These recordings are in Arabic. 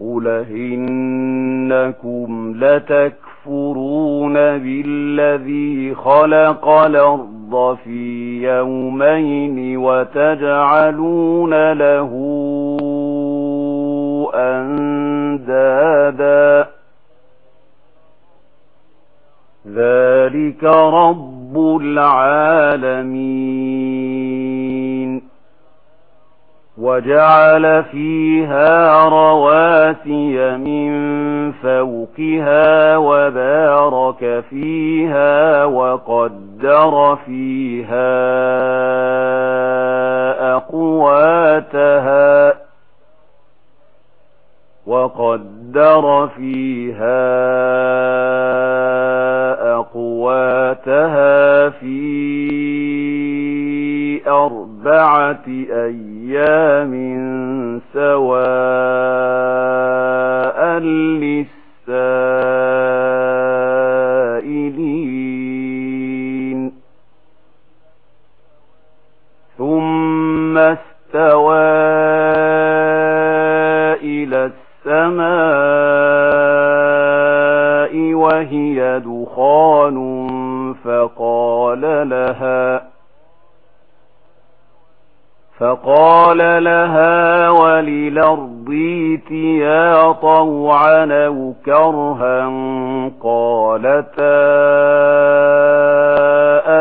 لَهِنَّكُمْ لَتَكْفُرُونَ بِالَّذِي خَلَقَ الْأَرْضَ فِي يَوْمَيْنِ وَتَجْعَلُونَ لَهُ أَنْدَادًا ذَلِكَ رَبُّ الْعَالَمِينَ وَجَعَلَ فِيهَا رواب آتي من فوقها وبارك فيها وقدر فيها أقواتها وقدر فيها أقواتها في أربعة أيام سواء للسائلين. ثم استوى إلى السماء وهي دخان فقال لها فقال لها وللأرض يا طوعا أو كرها قالتا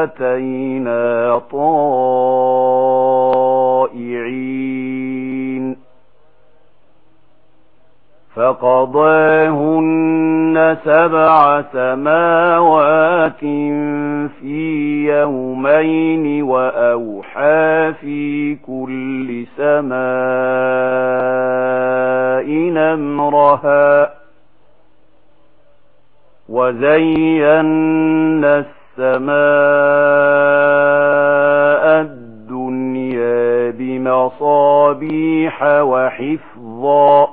أتينا طائعين فقضاهن فَقَدَرْنَا سَبْعَ سَمَاوَاتٍ فِي يَوْمَيْنِ وَأَوْحَى فِي كُلِّ سَمَاءٍ أَمْرَهَا وَزَيَّنَّا السَّمَاءَ الدُّنْيَا بِمَصَابِيحَ وَحِفْظًا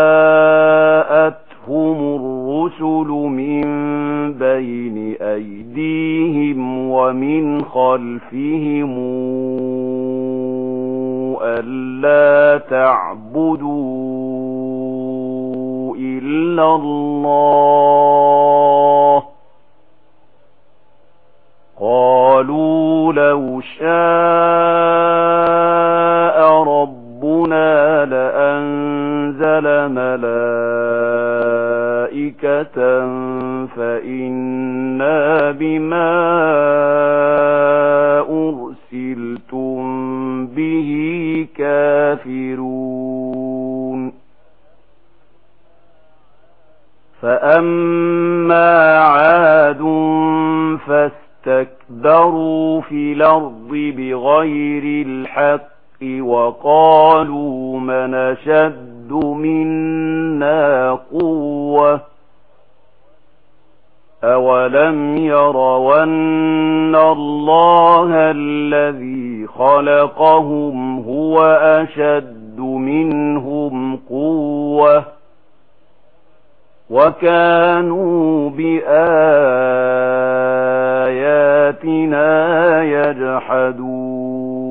الرسول من بين أيديهم ومن خلفهم ألا تعبدوا إلا الله قالوا لو شاء ربنا لأنزل ملائكة أرسلتم به كافرون. فأما عاد فاستكبروا في الأرض بغير الحق وقالوا من شد منا قوة. أولم يرون الله الذي خلقهم هو أشد منهم قوة وكانوا بآياتنا يجحدون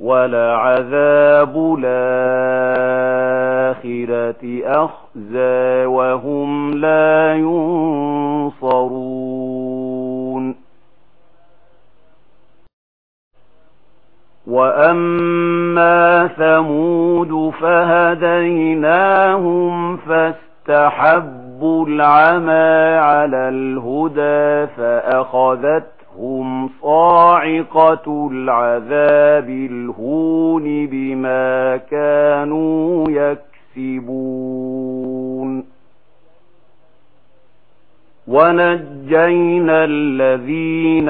ولعذاب الآخرة أخزى وهم لا ينصرون. وأما ثمود فهديناهم فاستحبوا العمى على الهدى فأخذتهم صاعقة العذاب الهون بما كانوا يكسبون. ونجينا الذين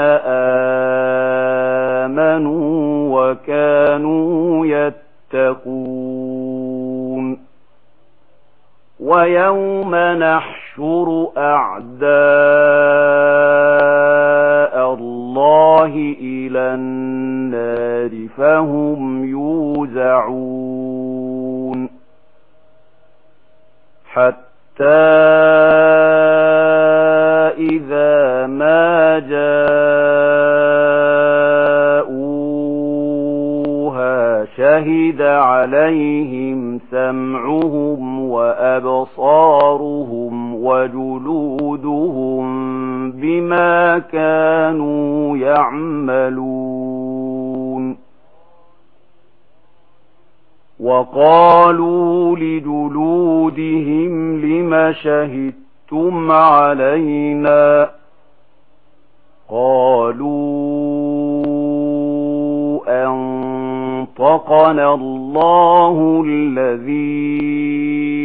آمنوا وكانوا يتقون. ويوم نحشر أعداء الله إلى النار فهم يوزعون. حتى إذا ما جاءوها شهد عليهم سمعهم وأبصارهم وجلودهم بما كانوا يعملون. وقالوا لجلودهم لم شهدتم علينا؟ قالوا أنطقنا الله الذي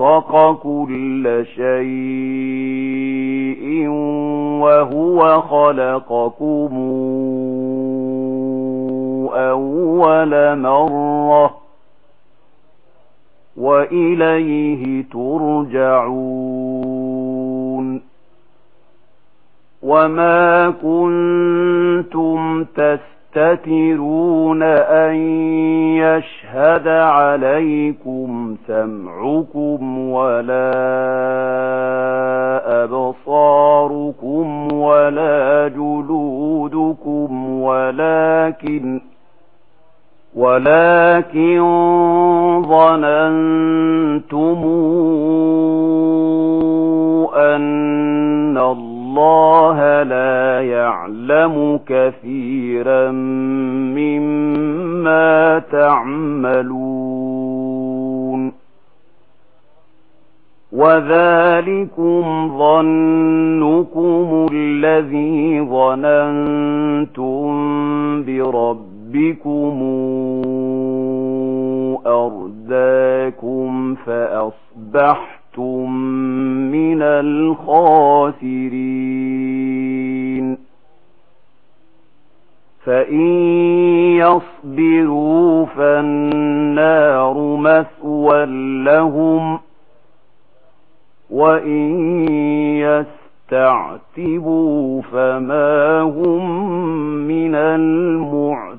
أنطق كل شيء وهو خلقكم أول مرة وإليه ترجعون وما كنتم تسرون تستترون أن يشهد عليكم سمعكم ولا أبصاركم ولا جلودكم ولكن ولكن ظننتم أن الله لا يعلم يَعْلَمُ كَثِيرًا مِّمَّا تَعْمَلُونَ وَذَلِكُمْ ظَنُّكُمُ الَّذِي ظَنَنتُم بِرَبِّكُمْ أَرْدَاكُمْ فَأَصْبَحْتُم مِّنَ الْخَاسِرِينَ فَإِن يَصْبِرُوا فَالنَّارُ مَثْوًى لَّهُمْ وَإِن يَسْتَعْتِبُوا فَمَا هُمْ مِنَ الْمُعْتَبِينَ